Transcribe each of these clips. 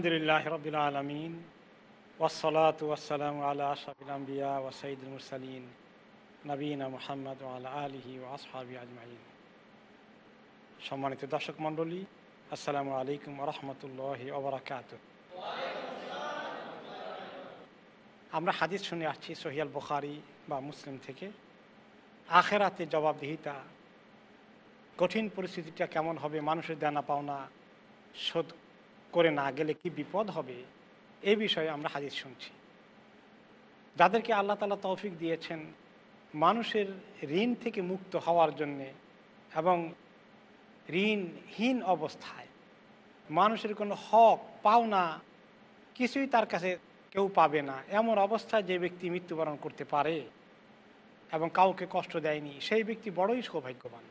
আলহামদুলিল্লাহ রবিল আলমিন আল্লাহ আশাবিলম্বিয়া ওসাইদুল মুরসালিন নবীনা মোহাম্মদ আলহি ও আসহাবি আজমাইন। সম্মানিত দর্শক মণ্ডলী, আসসালামু আলাইকুম রহমতুল্লাহ ওবরাকাত আমরা হাদিস শুনে আসছি সোহিয়াল বুখারি বা মুসলিম থেকে। আখেরাতে জবাবদিহিতা, কঠিন পরিস্থিতিটা কেমন হবে, মানুষের দেনা পাওনা, শোধ করে না গেলে কি বিপদ হবে? এ বিষয়ে আমরা হাদিস শুনছি। যাদেরকে আল্লাহ তালা তৌফিক দিয়েছেন, মানুষের ঋণ থেকে মুক্ত হওয়ার জন্যে এবং ঋণহীন অবস্থায় মানুষের কোনো হক, পাওনা কিছুই তার কাছে কেউ পাবে না। এমন অবস্থায় যে ব্যক্তি মৃত্যুবরণ করতে পারে এবং কাউকে কষ্ট দেয়নি, সেই ব্যক্তি বড়ই সৌভাগ্যবান।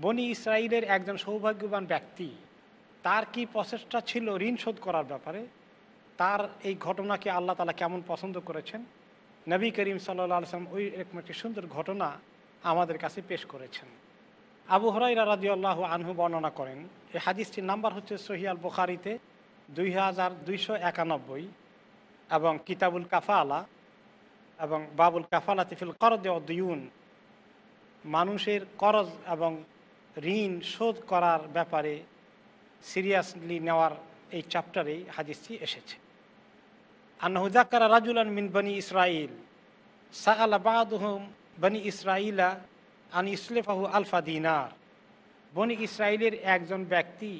বনি ইসরায়েলের একজন সৌভাগ্যবান ব্যক্তি তার কি প্রচেষ্টা ছিল ঋণ শোধ করার ব্যাপারে? তার এই ঘটনাকে আল্লাহ তালা কেমন পছন্দ করেছেন? নবী করিম সাল্লা সাল্লাম ওই এরকম একটি সুন্দর ঘটনা আমাদের কাছে পেশ করেছেন। আবু হরাইরা রাজি আল্লাহ আনহু বর্ণনা করেন, এই হাদিসটির নাম্বার হচ্ছে সহিয়াল বুখারিতে দুই হাজার দুইশো একানব্বই এবং কিতাবুল কাফালা এবং বাবুল কাফালা তিফিল করদে অদ্যুন মানুষের করজ এবং ঋণ শোধ করার ব্যাপারে সিরিয়াসলি নেওয়ার এই চ্যাপ্টারেই হাদিসটি এসেছে। আন্নাহু যাক্কারা রাজুলান মিন বনি ইসরাইল, সাআলা বাদুহুম বনি ইসরাইলা আন ইসলেফাহু আলফা দিনার। বনি ইসরায়েলের একজন ব্যক্তি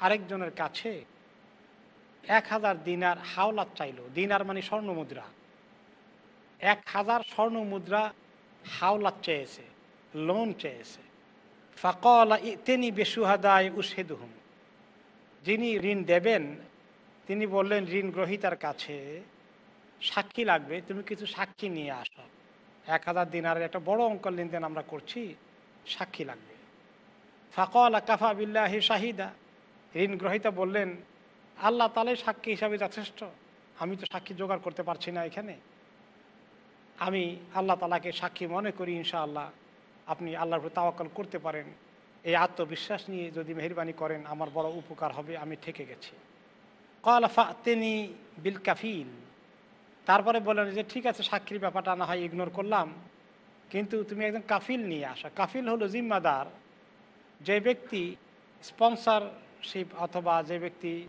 আরেকজনের কাছে এক হাজার দিনার হাওলাত চাইল। দিনার মানে স্বর্ণ মুদ্রা। এক হাজার স্বর্ণ মুদ্রা হাওলাত চেয়েছে, লোন চেয়েছে। ফাকলা ইতেনি বেসুহাদায় উসেদুহুম যিনি ঋণ দেবেন, তিনি বললেন, ঋণ গ্রহীতার কাছে সাক্ষী লাগবে, তুমি কিছু সাক্ষী নিয়ে আসো। এক হাজার দিনারের একটা বড় অঙ্ক লেনদেন আমরা করছি, সাক্ষী লাগবে। ফাকল কাফা বিল্লাহি শাহিদা। ঋণ গ্রহীতা বললেন, আল্লাহ তালে সাক্ষী হিসাবে যথেষ্ট। আমি তো সাক্ষী জোগাড় করতে পারছি না এখানে। আমি আল্লাহ তালাকে সাক্ষী মনে করি, ইনশাআল্লাহ। আপনি আল্লাহর উপর তাওয়াক্কাল করতে পারেন। এই আত্মবিশ্বাস নিয়ে যদি মেহরবানি করেন, আমার বড় উপকার হবে, আমি ঠেকে গেছি। কল ফাতেনি বিল কাফিল। তারপরে বললেন যে, ঠিক আছে, সাক্ষীর ব্যাপারটা না হয় ইগনোর করলাম। কিন্তু তুমি একজন কাফিল নিয়ে আসা। কাফিল হলো জিম্মাদার। যে ব্যক্তি স্পন্সরশিপ অথবা যে ব্যক্তি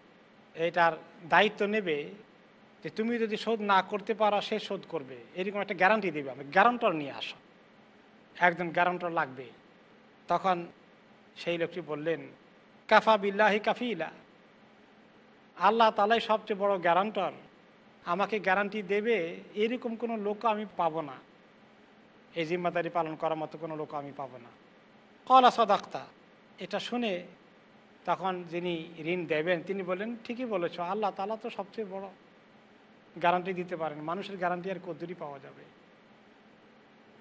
এটার দায়িত্ব নেবে, যে তুমি যদি শোধ না করতে পারো, সে শোধ করবে। এরকম একটা গ্যারান্টি দেবে আমি গ্যারান্টর নিয়ে আসো। একজন গ্যারান্টর লাগবে। তখন সেই লোকটি বললেন, কাফা বিল্লাহি কাফিলা। আল্লাহ তালাই সবচেয়ে বড় গ্যারান্টার। আমাকে গ্যারান্টি দেবে, এরকম কোনো লোক আমি পাবো না। এই জিম্মাদারি পালন করার মতো কোনো লোক আমি পাবো না। কলা সদাক্তা। এটা শুনে তখন যিনি ঋণ দেবেন, তিনি বললেন, ঠিকই বলেছ, আল্লাহ তালা তো সবচেয়ে বড় গ্যারান্টি দিতে পারেন। মানুষের গ্যারান্টি আর কদ্দুরই পাওয়া যাবে।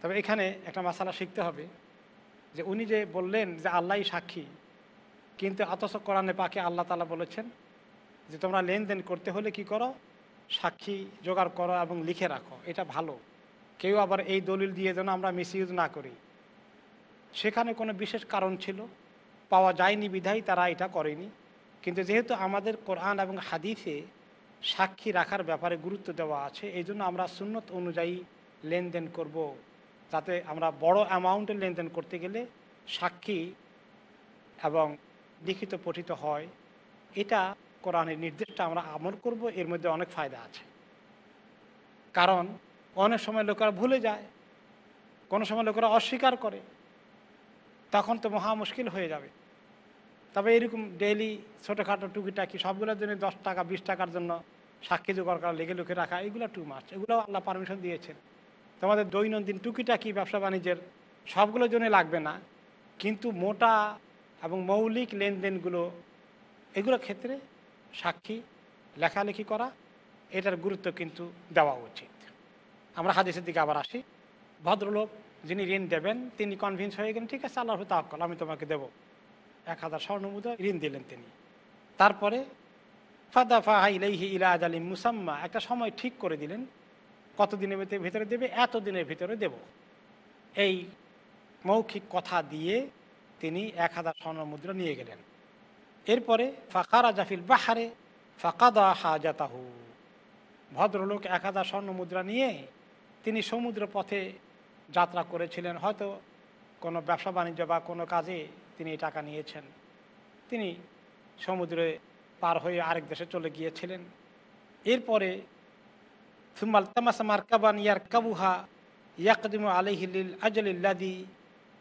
তবে এখানে একটা মশালা শিখতে হবে। যে উনি যে বললেন যে আল্লাহই সাক্ষী, কিন্তু অথচ কোরআনে পাকে আল্লাহ তালা বলেছেন যে তোমরা লেনদেন করতে হলে কি করো? সাক্ষী জোগাড় করো এবং লিখে রাখো। এটা ভালো। কেউ আবার এই দলিল দিয়ে যেন আমরা মিসইউজ না করি। সেখানে কোনো বিশেষ কারণ ছিল। পাওয়া যায়নি বিধাই তারা এটা করেনি। কিন্তু যেহেতু আমাদের কোরআন এবং হাদিসে সাক্ষী রাখার ব্যাপারে গুরুত্ব দেওয়া আছে, এই জন্য আমরা সুন্নত অনুযায়ী লেনদেন করব। যাতে আমরা বড় অ্যামাউন্টের লেনদেন করতে গেলে সাক্ষী এবং লিখিত পঠিত হয়। এটা কোরআনের নির্দেশটা আমরা আমল করব, এর মধ্যে অনেক ফায়দা আছে। কারণ অনেক সময় লোকেরা ভুলে যায়, কোনো সময় লোকেরা অস্বীকার করে, তখন তো মহা মুশকিল হয়ে যাবে। তবে এরকম ডেইলি ছোটোখাটো টুকিটাকি সবগুলোর জন্য দশ টাকা, বিশ টাকার জন্য সাক্ষী জোগাড় করা, লেগে লুকে রাখা, এগুলো টু মাছ এগুলো আল্লাহ পারমিশন দিয়েছেন। তোমাদের দৈনন্দিন টুকিটাকি ব্যবসা বাণিজ্যের সবগুলোর জন্য লাগবে না। কিন্তু মোটা এবং মৌলিক লেনদেনগুলো, এগুলোর ক্ষেত্রে সাক্ষী, লেখালেখি করা, এটার গুরুত্ব কিন্তু দেওয়া উচিত। আমরা হাদিসের দিকে আবার আসি। ভদ্রলোক যিনি ঋণ দেবেন, তিনি কনভিন্স হয়ে গেলেন, ঠিক আছে আল্লাহ তাক্কল আমি তোমাকে দেবো। এক হাজার স্বর্ণমুদ্রা ঋণ দিলেন তিনি। তারপরে ফাদাফা ইলাইহি ইলা আজালি মুসাম্মা, একটা সময় ঠিক করে দিলেন। কতদিনের ভিতরে ভিতরে দেবে? এত দিনের ভিতরে দেব। এই মৌখিক কথা দিয়ে তিনি এক হাজার স্বর্ণমুদ্রা নিয়ে গেলেন। এরপরে ফাকারা জাফিল বাহারে ফাকাদা হাজাতাহু। ভদ্রলোক এক হাজার স্বর্ণ মুদ্রা নিয়ে তিনি সমুদ্র পথে যাত্রা করেছিলেন। হয়তো কোনো ব্যবসা বাণিজ্য বা কোনো কাজে তিনি টাকা নিয়েছেন। তিনি সমুদ্রে পার হয়ে আরেক দেশে চলে গিয়েছিলেন। এরপরে সুমাল তামাসা মারকাবান ইয়ার কাবুহা ইয়াকদিম আলহিল আজলিল্লাদি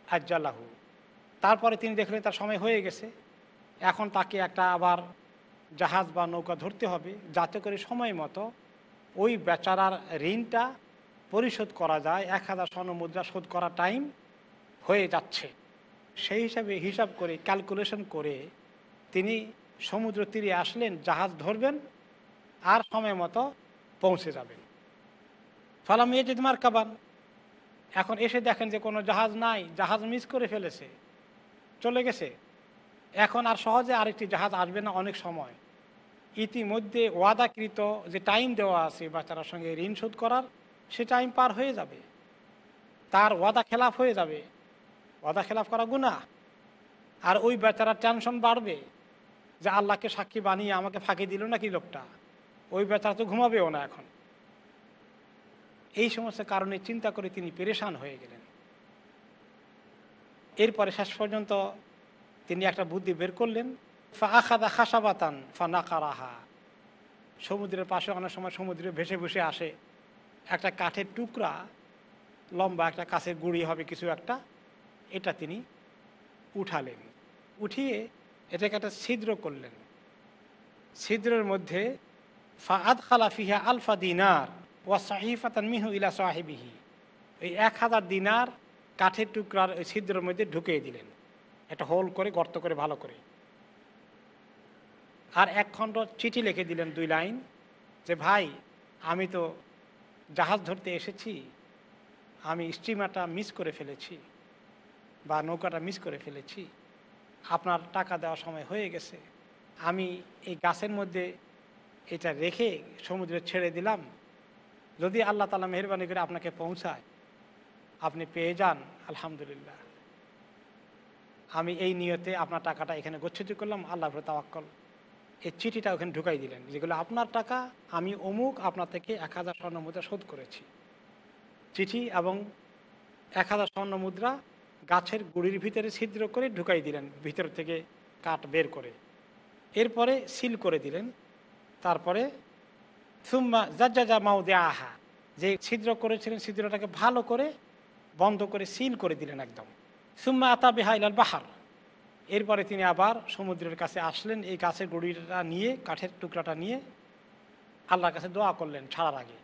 আজ্জালাহু তারপরে তিনি দেখলেন তার সময় হয়ে গেছে। এখন তাকে একটা আবার জাহাজ বা নৌকা ধরতে হবে যাতে করে সময় মতো ওই বেচারার ঋণটা পরিশোধ করা যায়, এক হাজার স্বর্ণ মুদ্রা শোধ করার টাইম হয়ে যাচ্ছে। সেই হিসাবে হিসাব করে, ক্যালকুলেশন করে তিনি সমুদ্র তীরে আসলেন, জাহাজ ধরবেন, আর সময় মতো পৌঁছে যাবেন। ফালাম ইয়েজিদ মার্কাবান, এখন এসে দেখেন যে কোনো জাহাজ নাই, জাহাজ মিস করে ফেলেছে, চলে গেছে। এখন আর সহজে আরেকটি জাহাজ আসবে না অনেক সময়। ইতিমধ্যে ওয়াদাকৃত যে টাইম দেওয়া আছে বাচ্চারার সঙ্গে ঋণ শোধ করার, সে টাইম পার হয়ে যাবে। তার ওয়াদা খেলাফ হয়ে যাবে। ওয়াদা খেলাফ করা গুণা আর ওই বেচারার টেনশন বাড়বে যে আল্লাহকে সাক্ষী বানিয়ে আমাকে ফাঁকি দিল নাকি লোকটা? ওই বেচারা তো ঘুমাবেও না এখন। এই সমস্ত কারণে চিন্তা করে তিনি পেরেশান হয়ে গেলেন। এরপরে শেষ পর্যন্ত তিনি একটা বুদ্ধি বের করলেন, ফা আখাদা খাসাবাতান ফা নাকারাহা। সমুদ্রের পাশে অনেক সময় সমুদ্রে ভেসে ভেসে আসে একটা কাঠের টুকরা, লম্বা একটা কাছের গুড়ি হবে কিছু একটা, এটা তিনি উঠালেন। উঠিয়ে এটাকে একটা ছিদ্র করলেন। ছিদ্রের মধ্যে ফাহাদ খালাফিহা আলফা দিনার ওয়া সাহিফাতান মিহু ইলা সাহেবিহি। এই এক হাজার দিনার কাঠের টুকরার ওই ছিদ্রের মধ্যে ঢুকিয়ে দিলেন। একটা হোল করে, গর্ত করে, ভালো করে। আর এক খণ্ড চিঠি লিখে দিলেন দুই লাইন যে, ভাই, আমি তো জাহাজ ধরতে এসেছি। আমি স্টিমারটা মিস করে ফেলেছি বা নৌকাটা মিস করে ফেলেছি। আপনার টাকা দেওয়ার সময় হয়ে গেছে। আমি এই গাছের মধ্যে এটা রেখে সমুদ্রে ছেড়ে দিলাম। যদি আল্লাহ তালা মেহরবানি করে আপনাকে পৌঁছায়, আপনি পেয়ে যান, আলহামদুলিল্লাহ। আমি এই নিয়তে আপনার টাকাটা এখানে গচ্ছিত করলাম আল্লাহ তাওয়াক্কল। এই চিঠিটা ওখানে ঢুকাই দিলেন, যেগুলো আপনার টাকা, আমি অমুক আপনার থেকে এক হাজার স্বর্ণ মুদ্রা শোধ করেছি। চিঠি এবং এক হাজার স্বর্ণ মুদ্রা গাছের গুড়ির ভিতরে ছিদ্র করে ঢুকাই দিলেন, ভিতর থেকে কাঠ বের করে। এরপরে সিল করে দিলেন তারপরে, সুম্মা জাজ্জা মাউ দে আহা যে ছিদ্র করেছিলেন, ছিদ্রটাকে ভালো করে বন্ধ করে সিল করে দিলেন একদম। সুম্মা আতা বেহাইলাল বাহার। এরপরে তিনি আবার সমুদ্রের কাছে আসলেন, এই গাছের গুড়িটা নিয়ে, কাঠের টুকরাটা নিয়ে আল্লাহর কাছে দোয়া করলেন ছাড়ার আগে।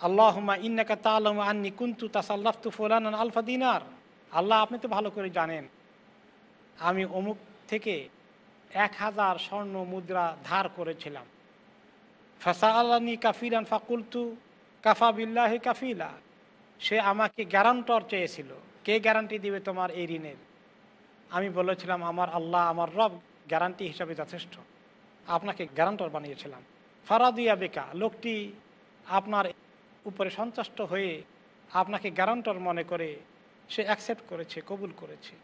আল্লাহমা ইন্নাকা তালম আন্নি কুন্তু তাসাল্লাফতু ফোলান আলফা দিনার। আল্লাহ আপনি তো ভালো করে জানেন, আমি অমুক থেকে এক হাজার স্বর্ণ মুদ্রা ধার করেছিলাম। ফাসা আল্লানি কাফিলান ফাকুলতু কাফা বিল্লাহি কাফিলা। সে আমাকে গ্যারান্টর চেয়েছিল, কে গ্যারান্টি দিবে তোমার এই ঋণের? আমি বলেছিলাম, আমার আল্লাহ, আমার রব গ্যারান্টি হিসাবে যথেষ্ট। আপনাকে গ্যারান্টর বানিয়েছিলাম। ফারাদিয়া বেকা, লোকটি আপনার উপরে সন্তুষ্ট হয়ে আপনাকে গ্যারান্টর মনে করে সে অ্যাকসেপ্ট করেছে, কবুল করেছে।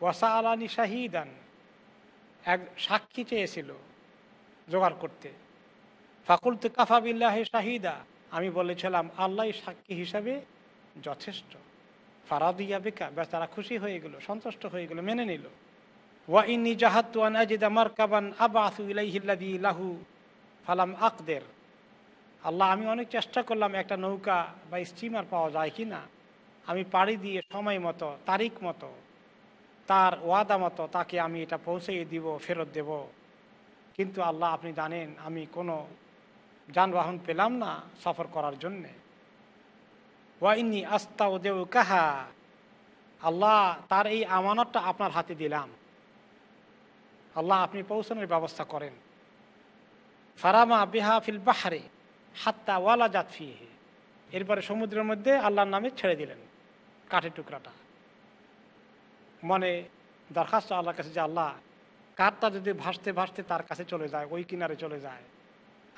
ওয়াসা আলানি শাহিদান এক সাক্ষী চেয়েছিল জোগাড় করতে। ফাকুল তো কাফাবিল্লাহ শাহিদা, আমি বলেছিলাম, আল্লাহ সাক্ষী হিসাবে যথেষ্ট। ফারাদিয়া বেকা বেচারা খুশি হয়ে গেল, সন্তুষ্ট হয়ে গেল, মেনে নিল। ওয়া ইন্নি জাহাতুয়ান আজিদা মারকাবান আবাসু ইলাইহিল্লাদি লাহু ফালাম আকদের। আল্লাহ, আমি অনেক চেষ্টা করলাম একটা নৌকা বা স্টিমার পাওয়া যায় কি না আমি পাড়ি দিয়ে সময় মতো, তারিখ মতো তার ওয়াদা মতো তাকে আমি এটা পৌঁছে দিব, ফেরত দেব। কিন্তু আল্লাহ, আপনি জানেন, আমি কোনো যানবাহন পেলাম না সফর করার জন্যে। ওয়াইনি আস্তা ও দেউ কাহা আল্লাহ, তার এই আমানতটা আপনার হাতে দিলাম। আল্লাহ, আপনি পৌঁছানোর ব্যবস্থা করেন। ফারামা বিহা ফিল বাহারে হাত্তা ওয়ালা জাত ফিহে। এরপরে সমুদ্রের মধ্যে আল্লাহর নামে ছেড়ে দিলেন, কাঠের টুকরাটা। মনে দরখাস্ত আল্লাহর কাছে যে আল্লাহ, কাঠটা যদি ভাসতে ভাসতে তার কাছে চলে যায়, ওই কিনারে চলে যায়,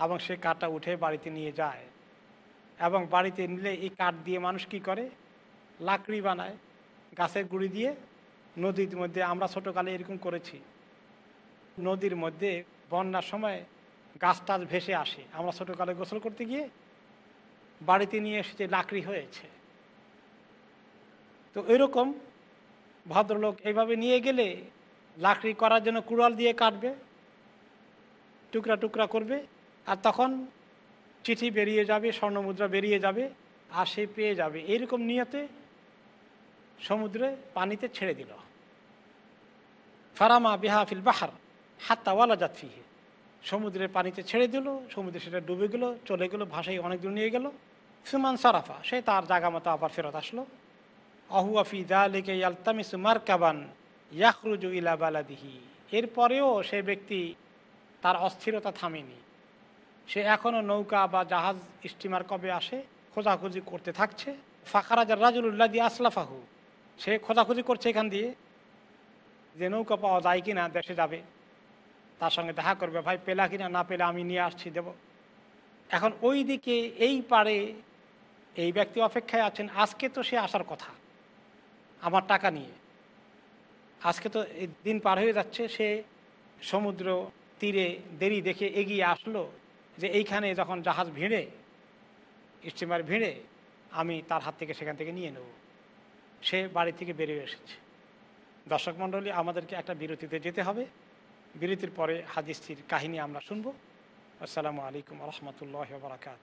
এবং সে কাঠটা উঠে বাড়িতে নিয়ে যায়, এবং বাড়িতে নিলে এই কাঠ দিয়ে মানুষ কি করে? লাকড়ি বানায়, গাছের গুঁড়ি দিয়ে, নদীর মধ্যে, আমরা ছোটোকালে এরকম করেছি। নদীর মধ্যে বন্যার সময় গাছ টাছ ভেসে আসে। আমরা ছোটোকালে গোসল করতে গিয়ে বাড়িতে নিয়ে এসেছে লাকড়ি হয়েছে। তো এরকম ভদ্রলোক এইভাবে নিয়ে গেলে লাকড়ি করার জন্য কুড়াল দিয়ে কাটবে, টুকরা টুকরা করবে, আর তখন চিঠি বেরিয়ে যাবে, স্বর্ণমুদ্রা বেরিয়ে যাবে, আর সে পেয়ে যাবে। এইরকম নিয়তে সমুদ্রে পানিতে ছেড়ে দিল। ফারামা বিহাফিল বাহার হাত্তা ওয়ালা জাতফিহে সমুদ্রের পানিতে ছেড়ে দিল, সমুদ্রে সেটা ডুবে গেল, চলে গেল, ভাষায় অনেক দূর নিয়ে গেল। সুমান সারাফা, সে তার জায়গা মতো আবার ফেরত আসলো। আহুয়াফি বালাদিহি। এরপরেও সে ব্যক্তি তার অস্থিরতা থামেনি। সে এখনও নৌকা বা জাহাজ স্টিমার কবে আসে খোঁজাখুঁজি করতে থাকছে। ফাঁকারাজার রাজুল্লাহ দিয়ে আসলাফাহু। সে খোঁজাখুঁজি করছে এখান দিয়ে যে নৌকা পাওয়া যায় কিনা, দেশে যাবে। তার সঙ্গে দেখা করবে, ভাই, পেলা কিনা? না পেলে আমি নিয়ে আসছি, দেব। এখন ওই দিকে এই পারে এই ব্যক্তি অপেক্ষায় আছেন। আজকে তো সে আসার কথা। আমার টাকা নিয়ে। আজকে তো দিন পার হয়ে যাচ্ছে, সে সমুদ্র তীরে দেরি দেখে এগিয়ে আসলো যে এইখানে যখন জাহাজ ভিড়ে, স্টিমার ভিড়ে, আমি তার হাত থেকে সেখান থেকে নিয়ে নেব। সে বাড়ি থেকে বেরিয়ে এসেছে। দর্শক মণ্ডলী, আমাদেরকে একটা বিরতিতে যেতে হবে। বিরতির পরে হাদিসটির কাহিনী আমরা শুনব। আসসালামু আলাইকুম রহমতুল্লাহ বারাকাত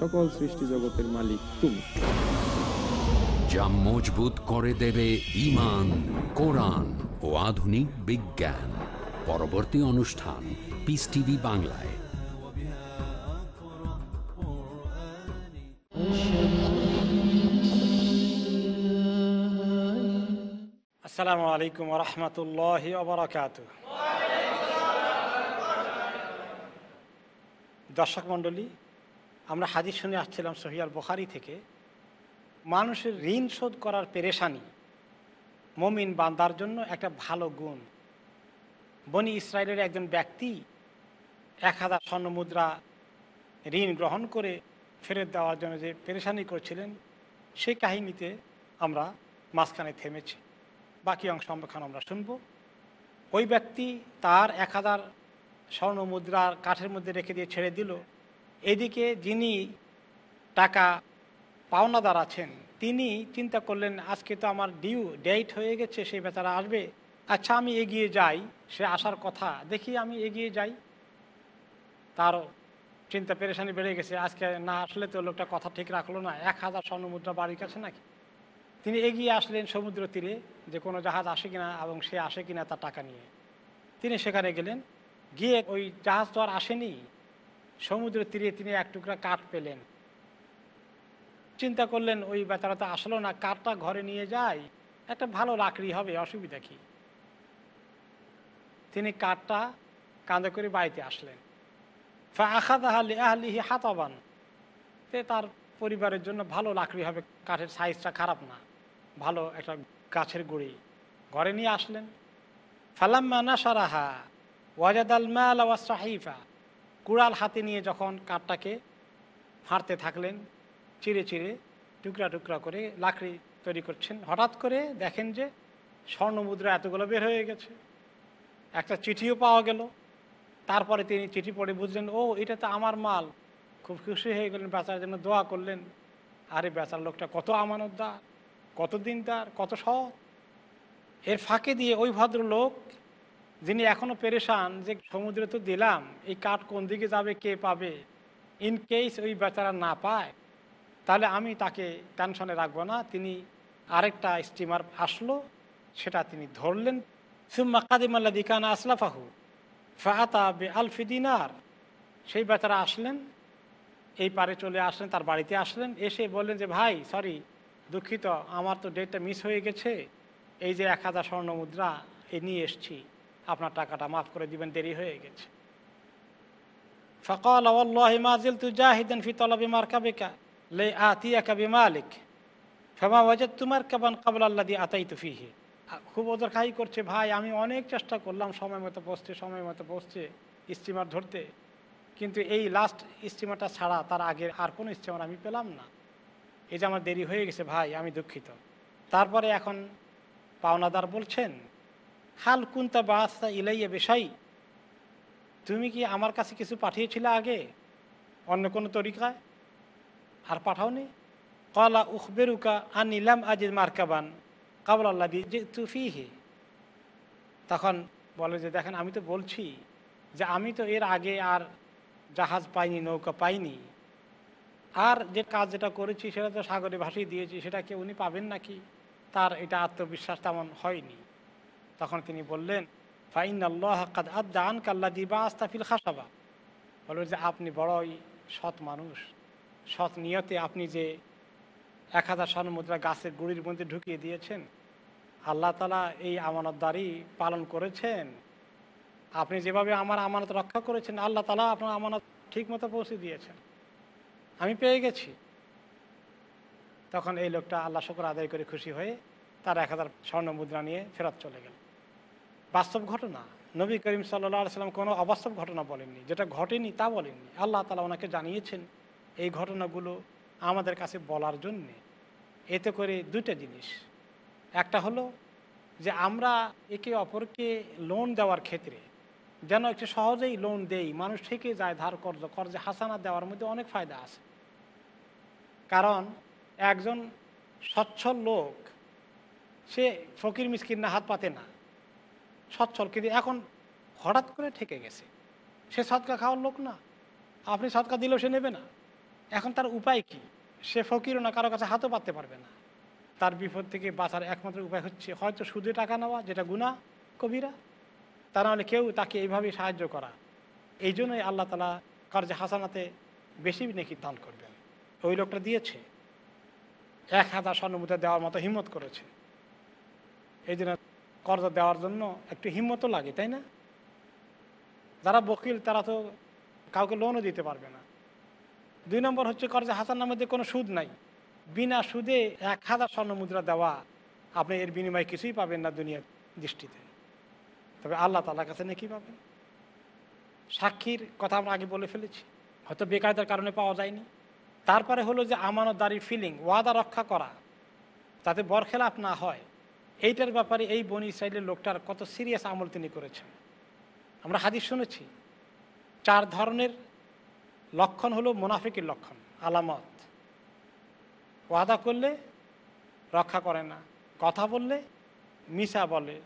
সকল সৃষ্টি জগতের মালিক তুমি। যা মজবুত করে দেবে ইমান কোরআন ও আধুনিক বিজ্ঞান। পরবর্তী অনুষ্ঠান পিস টিভি বাংলায়। আসসালামু আলাইকুম রহমতুল্লাহ অবরাকাত দর্শক মণ্ডলী আমরা হাদিস শুনে আসছিলাম সহিয়াল বখারি থেকে, মানুষের ঋণ শোধ করার পেরেশানি মমিন বান্দার জন্য একটা ভালো গুণ। বনি ইসরায়েলের একজন ব্যক্তি এক হাজার স্বর্ণ মুদ্রা ঋণ গ্রহণ করে ফেরত দেওয়ার জন্য যে পেরেশানি করছিলেন সেই কাহিনীতে আমরা মাঝখানে থেমেছি। বাকি অংশ এখন আমরা শুনব। ওই ব্যক্তি তার এক হাজার স্বর্ণ মুদ্রার কাঠের মধ্যে রেখে দিয়ে ছেড়ে দিল। এদিকে যিনি টাকা পাওনাদার আছেন, তিনি চিন্তা করলেন, আজকে তো আমার ডিউ ডেট হয়ে গেছে, সেই বেচারা আসবে। আচ্ছা আমি এগিয়ে যাই, সে আসার কথা। দেখি আমি এগিয়ে যাই। তার চিন্তা পেরেশানি বেড়ে গেছে। আজকে না আসলে তো লোকটা কথা ঠিক রাখল না। এক হাজার স্বর্ণ মুদ্রা বাড়ির কাছে নাকি? তিনি এগিয়ে আসলেন সমুদ্র তীরে, যে কোনো জাহাজ আসে কিনা এবং সে আসে কিনা তার টাকা নিয়ে। তিনি সেখানে গেলেন। গিয়ে ওই জাহাজ তো আর আসেনি। সমুদ্র তীরে তিনি এক টুকরা কাঠ পেলেন। চিন্তা করলেন, ওই বেচারা তো আসলো না, কাঠটা ঘরে নিয়ে যায়, একটা ভালো লাকড়ি হবে, অসুবিধা কি? তিনি কাঠটা কাঁধে করে বাড়িতে আসলেন। ফা আখাদ আহলি আহলিহি হাতাবান। তে তার পরিবারের জন্য ভালো লাকড়ি হবে, কাঠের সাইজটা খারাপ না, ভালো একটা গাছের গুঁড়ি। ঘরে নিয়ে আসলেন? ফালাম্মা নাসারাহা ওয়াজাদ আল মাল ওয়াসাহিফা কুড়াল হাতে নিয়ে যখন কাঠটাকে ফাঁড়তে থাকলেন, চিড়ে চিড়ে, টুকরা টুকরা করে লাকড়ি তৈরি করছেন, হঠাৎ করে দেখেন যে স্বর্ণ মুদ্রা এতগুলো বের হয়ে গেছে। একটা চিঠিও পাওয়া গেল। তারপরে তিনি চিঠি পড়ে বুঝলেন, ও, এটা তো আমার মাল। খুব খুশি হয়ে গেলেন বেচার জন্য দোয়া করলেন, আরে বেচার লোকটা কত আমানতদার, কত দিনদার, কত সৎ। এর ফাঁকে দিয়ে ওই ভদ্রলোক যিনি এখনও পেরেশান যে সমুদ্রে তো দিলাম, এই কাঠ কোন দিকে যাবে, কে পাবে? ইন কেস ওই বেচারা না পায়, তাহলে আমি তাকে টেনশনে রাখব না। তিনি আরেকটা স্টিমার আসলো, সেটা তিনি ধরলেন। সুম্মা কাদিমাল্লা দিকানা আসলাফাহু ফাহাতা বে আলফি দিনার। সেই বেচারা আসলেন, এই পারে চলে আসলেন, তার বাড়িতে আসলেন। এসে বললেন যে, ভাই সরি দুঃখিত, আমার তো ডেটটা মিস হয়ে গেছে। এই যে এক হাজার স্বর্ণ মুদ্রা এই নিয়ে এসছি। আপনার টাকাটা মাফ করে দিবেন, দেরি হয়ে গেছে। ফকাল মাজিল তু জাহিদেন ফি তলবি মার্কাবিকা লে আতিয়াকা বিমালিক। ফেমা ওয়াজেদ তোমার কাবান কাবল আল্লাহ দিয়ে আতাই তুফিহি খুব ওদের খাই করছে, ভাই, আমি অনেক চেষ্টা করলাম সময় মতো পৌঁছতে, সময় মতো পৌঁছতে স্টিমার ধরতে। কিন্তু এই লাস্ট স্টিমারটা ছাড়া তার আগের আর কোনো স্টিমার আমি পেলাম না। এই যে আমার দেরি হয়ে গেছে, ভাই, আমি দুঃখিত। তারপরে এখন পাওনাদার বলছেন হাল কুন্তা বাস্তা ইলাইয়া বেশাই? তুমি কি আমার কাছে কিছু পাঠিয়েছিলে আগে? অন্য কোনো তরিকায়? আর পাঠাওনি? কলা উখবেরুকা আনিলাম আজিজ মার্কাবান কাবল আল্লাহ যে তুফিহে তখন বলে যে, দেখেন, আমি তো বলছি যে, আমি তো এর আগে আর জাহাজ পাইনি, নৌকা পাইনি। আর যে কাজ যেটা করেছি, সেটা তো সাগরে ভাসিয়ে দিয়েছি সেটাকে উনি পাবেন নাকি? তার এটা আত্মবিশ্বাস তেমন হয়নি। তখন তিনি বললেন ফাইন আল্লাহ কাদ আদান কাল্লা দিবা আস্তাফিল খাসাবা বলল যে, আপনি বড়ই সৎ মানুষ। সৎ নিয়তে আপনি যে এক হাজার স্বর্ণ মুদ্রা গাছের গুড়ির মধ্যে ঢুকিয়ে দিয়েছেন, আল্লাহ তালা এই আমানতদারি পালন করেছেন। আপনি যেভাবে আমার আমানত রক্ষা করেছেন, আল্লাহ তালা আপনার আমানত ঠিক মতো পৌঁছে দিয়েছেন। আমি পেয়ে গেছি। তখন এই লোকটা আল্লাহ শুক্র আদায় করে খুশি হয়ে তার এক হাজার স্বর্ণ মুদ্রা নিয়ে ফেরত চলে গেল। বাস্তব ঘটনা। নবী করিম সাল্লা সাল্লাম কোনো অবাস্তব ঘটনা বলেননি, যেটা ঘটেনি তা বলেননি। আল্লাহ তালা ওনাকে জানিয়েছেন, এই ঘটনাগুলো আমাদের কাছে বলার জন্যে। এতে করে দুইটা জিনিস। একটা হলো যে আমরা একে অপরকে লোন দেওয়ার ক্ষেত্রে যেন একটু সহজেই লোন দেই, মানুষ থেকে যায় ধার কর্জ, কর্জে হাসানা দেওয়ার মধ্যে অনেক ফায়দা আছে। কারণ একজন সচ্ছল লোক, সে ফকির মিসকির না হাত পাতে না। সচ্ছল কিন্তু এখন হঠাৎ করে ঠেকে গেছে। সে সৎকা খাওয়ার লোক না। আপনি সৎকা দিলেও সে নেবে না। এখন তার উপায় কি? সে ফকিরও না, কারও কাছে হাতও পাততে পারবে না। তার বিপদ থেকে বাঁচার একমাত্র উপায় হচ্ছে হয়তো সুদে টাকা নেওয়া, যেটা গুণা কবিরা। তা নাহলে কেউ তাকে এইভাবেই সাহায্য করা। এই জন্যই আল্লাহ তালা কার্যে হাসানাতে বেশি নাকি দান করবেন। ওই লোকটা দিয়েছে। এক হাজার স্বর্ণমুদ্রা দেওয়ার মতো হিম্মত করেছে। এই জন্য কর্জ দেওয়ার জন্য একটু হিম্মতও লাগে, তাই না? যারা বকিল তারা তো কাউকে লোনও দিতে পারবে না। দুই নম্বর হচ্ছে কর্জে হাসানার মধ্যে কোনো সুদ নাই। বিনা সুদে এক হাজার স্বর্ণ মুদ্রা দেওয়া আপনি এর বিনিময়ে কিছুই পাবেন না দুনিয়ার দৃষ্টিতে। তবে আল্লাহ তালার কাছে নাকি পাবেন? সাক্ষীর কথা আমরা আগে বলে ফেলেছি। হয়তো বেকায়দার কারণে পাওয়া যায়নি। তারপরে হলো যে আমানতদারির ফিলিং ওয়াদা রক্ষা করা, যাতে বরখেলাপ না হয়। এইটার ব্যাপারে এই বনি ইসরায়েলের লোকটার কত সিরিয়াস আমল তিনি করেছেন। আমরা হাদিস শুনেছি, চার ধরনের লক্ষণ হলো মুনাফিকের লক্ষণ, আলামত। ওয়াদা করলে রক্ষা করে না, কথা বললে মিশা বলে।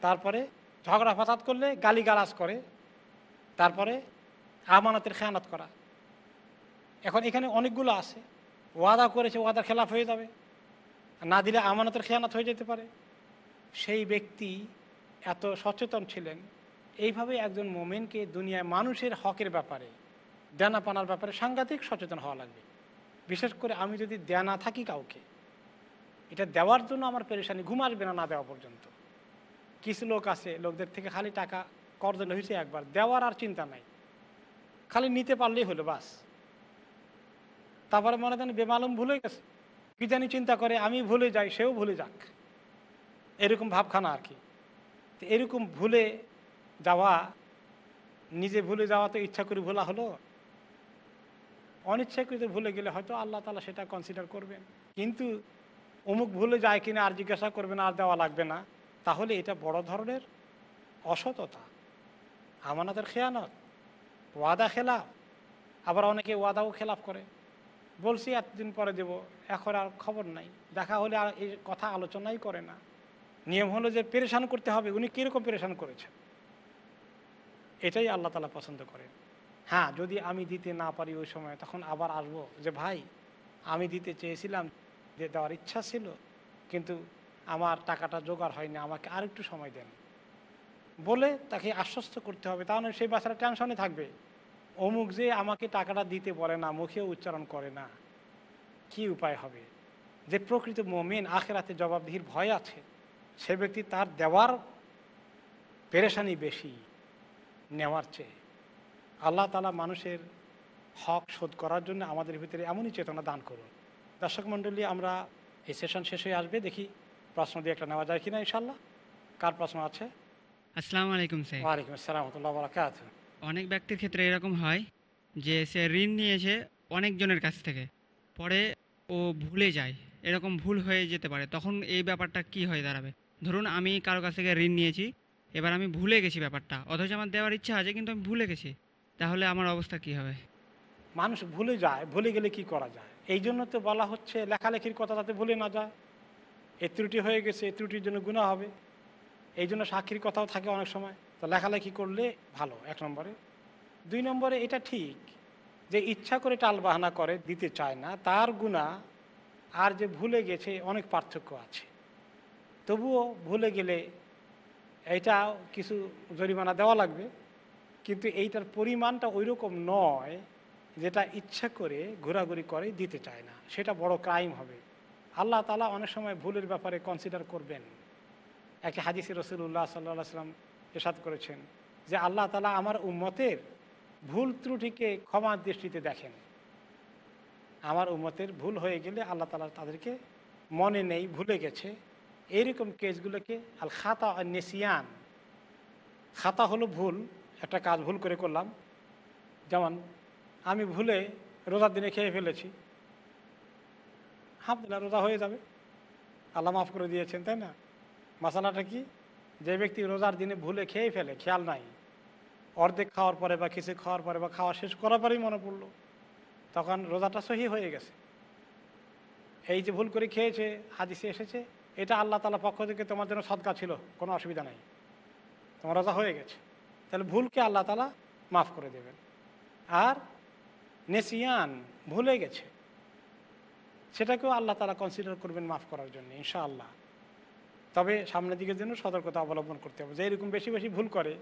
তারপরে ঝগড়া ফাসাদ করলে গালিগালাজ করে। তারপরে আমানতের খেয়ানত করা। এখন এখানে অনেকগুলো আছে। ওয়াদা করেছে, ওয়াদার খেলাফ হয়ে যাবে। না দিলে আমানতের খেয়ানত হয়ে যেতে পারে। সেই ব্যক্তি এত সচেতন ছিলেন, এইভাবে একজন মোমেনকে দুনিয়ায় মানুষের হকের ব্যাপারে দেনা পানার ব্যাপারে সাংঘাতিক সচেতন হওয়া লাগবে। বিশেষ করে আমি যদি দেনা থাকি কাউকে, এটা দেওয়ার জন্য আমার পেরেশানি ঘুম আসবে না না দেওয়া পর্যন্ত। কিছু লোক আছে, লোকদের থেকে খালি টাকা কর্জ হয়েছে একবার, দেওয়ার আর চিন্তা নাই। খালি নিতে পারলেই হলো, বাস। তারপরে মনে দেন বেমালুম ভুলে গেছে। কি জানি চিন্তা করে, আমি ভুলে যাই, সেও ভুলে যাক। এরকম ভাবখানা আর কি। তো এরকম ভুলে যাওয়া, নিজে ভুলে যাওয়া তো ইচ্ছা করে ভোলা হলো। অনিচ্ছাকৃত ভুলে গেলে হয়তো আল্লাহ তালা সেটা কনসিডার করবেন। কিন্তু অমুক ভুলে যায় কিনা আর জিজ্ঞাসা করবে না, আর দেওয়া লাগবে না। তাহলে এটা বড় ধরনের অসততা। আমানতের খেয়ানত, ওয়াদা খেলাফ। আবার অনেকে ওয়াদাও খেলাফ করে। বলছি, এতদিন পরে দেব, এখন আর খবর নাই। দেখা হলে আর এই কথা আলোচনাই করে না। নিয়ম হলো যে পেরেশান করতে হবে, উনি কীরকম পেরেশান করেছেন? এটাই আল্লাহ তালা পছন্দ করেন। হ্যাঁ যদি আমি দিতে না পারি ওই সময়, তখন আবার আসব যে, ভাই, আমি দিতে চেয়েছিলাম, যে দেওয়ার ইচ্ছা ছিল, কিন্তু আমার টাকাটা জোগাড় হয়নি, আমাকে আরেকটু সময় দেন। বলে তাকে আশ্বস্ত করতে হবে। তাহলে সেই বাচ্চারা টেনশনে থাকবে। অমুক যে আমাকে টাকাটা দিতে বলে না মুখেও উচ্চারণ করে না কি উপায় হবে? যে প্রকৃত মোমেন আখেরাতে জবাবদিহির ভয় আছে। সে ব্যক্তি তার দেওয়ার পেরেশানি বেশি নেওয়ার চেয়ে। আল্লাহ তালা মানুষের হক শোধ করার জন্য আমাদের ভিতরে এমনই চেতনা দান করুন। দর্শক মণ্ডলী আমরা এই সেশন শেষ হয়ে আসবে। দেখি প্রশ্ন দিয়ে একটা নেওয়া যায় কিনা ইনশাল্লাহ কার প্রশ্ন আছে? আসসালামু আলাইকুম স্যার। ওয়ালাইকুম আসসালাম রহমতুল্লাহ বরাকাত অনেক ব্যক্তির ক্ষেত্রে এরকম হয় যে সে ঋণ নিয়েছে অনেকজনের কাছ থেকে, পরে ও ভুলে যায়, এরকম ভুল হয়ে যেতে পারে। তখন এই ব্যাপারটা কি হয়ে দাঁড়াবে? ধরুন আমি কারও কাছ থেকে ঋণ নিয়েছি, এবার আমি ভুলে গেছি ব্যাপারটা, অথচ আমার দেওয়ার ইচ্ছা আছে কিন্তু আমি ভুলে গেছি, তাহলে আমার অবস্থা কি হবে? মানুষ ভুলে যায়, ভুলে গেলে কি করা যায়? এই জন্য তো বলা হচ্ছে লেখালেখির কথা তাতে ভুলে না যায়। এই ত্রুটি হয়ে গেছে এই ত্রুটির জন্য গুণা হবে। এই জন্য সাক্ষীর কথাও থাকে অনেক সময়। তো লেখালেখি করলে ভালো, এক নম্বরে। দুই নম্বরে এটা ঠিক যে ইচ্ছা করে টাল বাহানা করে, দিতে চায় না, তার গুণা আর যে ভুলে গেছে অনেক পার্থক্য আছে। তবুও ভুলে গেলে এটা কিছু জরিমানা দেওয়া লাগবে, কিন্তু এইটার পরিমাণটা ওই রকম নয় যেটা ইচ্ছা করে ঘোরাঘুরি করে, দিতে চায় না। সেটা বড় ক্রাইম হবে। আল্লাহ তালা অনেক সময় ভুলের ব্যাপারে কনসিডার করবেন। একটা হাদিসে রসুল্লাহ সাল্লাহ সাল্লাম এসাদ করেছেন যে আল্লাহ তালা আমার উম্মতের ভুল ত্রুটিকে ক্ষমার দৃষ্টিতে দেখেন। আমার উম্মতের ভুল হয়ে গেলে আল্লাহ তালা তাদেরকে মনে নেই, ভুলে গেছে। এইরকম কেসগুলোকে আল খাতা নেসিয়ান। খাতা হলো ভুল, একটা কাজ ভুল করে করলাম। যেমন, আমি ভুলে রোজার দিনে খেয়ে ফেলেছি। হাফদিল্লা রোজা হয়ে যাবে। আল্লাহ মাফ করে দিয়েছেন, তাই না? মশালাটা কি? যে ব্যক্তি রোজার দিনে ভুলে খেয়ে ফেলে, খেয়াল নাই। অর্ধেক খাওয়ার পরে বা কিছু খাওয়ার পরে বা খাওয়া শেষ করার পরেই মনে পড়ল, তখন রোজাটা সহি হয়ে গেছে। এই যে ভুল করে খেয়েছে, হাদিসে এসেছে, এটা আল্লাহ তালা পক্ষ থেকে তোমার জন্য সদকা ছিল, কোনো অসুবিধা নাই। তোমার রোজা হয়ে গেছে। তাহলে ভুলকে আল্লাহ তালা মাফ করে দেবেন। আর নেসিয়ান ভুলে গেছে, সেটাকেও আল্লাহ তালা কনসিডার করবেন মাফ করার জন্য, ইনশাআল্লাহ। তবে সামনের দিকের জন্য সতর্কতা অবলম্বন করতে হবে। যে এরকম বেশি বেশি ভুল করে,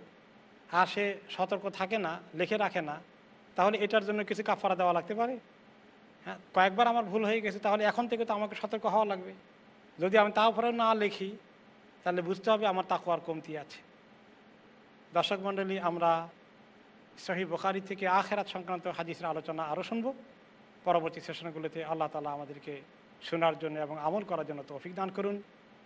আর সে সতর্ক থাকে না, লিখে রাখে না, তাহলে এটার জন্য কিছু কাফারা দেওয়া লাগতে পারে? হ্যাঁ কয়েকবার আমার ভুল হয়ে গেছে, তাহলে এখন থেকে তো আমাকে সতর্ক হওয়া লাগবে। যদি আমি তারপরে না লিখি, তাহলে বুঝতে হবে আমার তাকুয়ার কমতি আছে। দর্শক মণ্ডলী, আমরা সহি বোখারি থেকে আখেরাত সংক্রান্ত হাদিসের আলোচনা আরও শুনব। পরবর্তী সেশনগুলোতে আল্লাহ তালা আমাদেরকে শোনার জন্য এবং আমল করার জন্য তৌফিক দান করুন।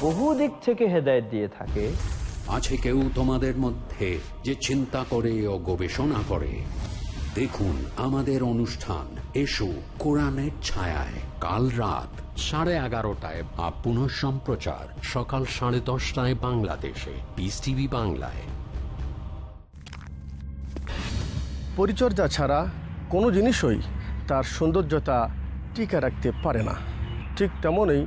বহু দিক থেকে হেদায়ত দিয়ে থাকে। আছে কেউ তোমাদের মধ্যে যে চিন্তা করে ও গবেষণা করে। দেখুন আমাদের অনুষ্ঠান। এসো কোরআনের ছায়ায়। কাল রাত সাড়ে এগারোটায় বা পুনঃ সম্প্রচার। সকাল সাড়ে দশটায় বাংলাদেশে। পিস টিভি বাংলায়। পরিচর্যা ছাড়া কোনো জিনিসই তার সৌন্দর্যতা টিকে রাখতে পারে না। ঠিক তেমনই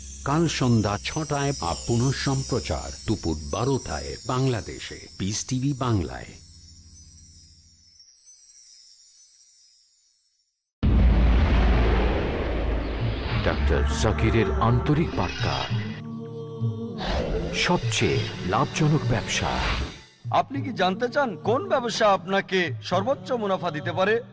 কাল সন্ধ্যা ছটায় বা পুনঃ সম্প্রচার। দুপুর বারোটায় বাংলাদেশে। পিস টিভি বাংলায়। ডাক্তার জাকিরের আন্তরিক বার্তা। সবচেয়ে লাভজনক ব্যবসা। আপনি কি জানতে চান কোন ব্যবসা আপনাকে সর্বোচ্চ মুনাফা দিতে পারে?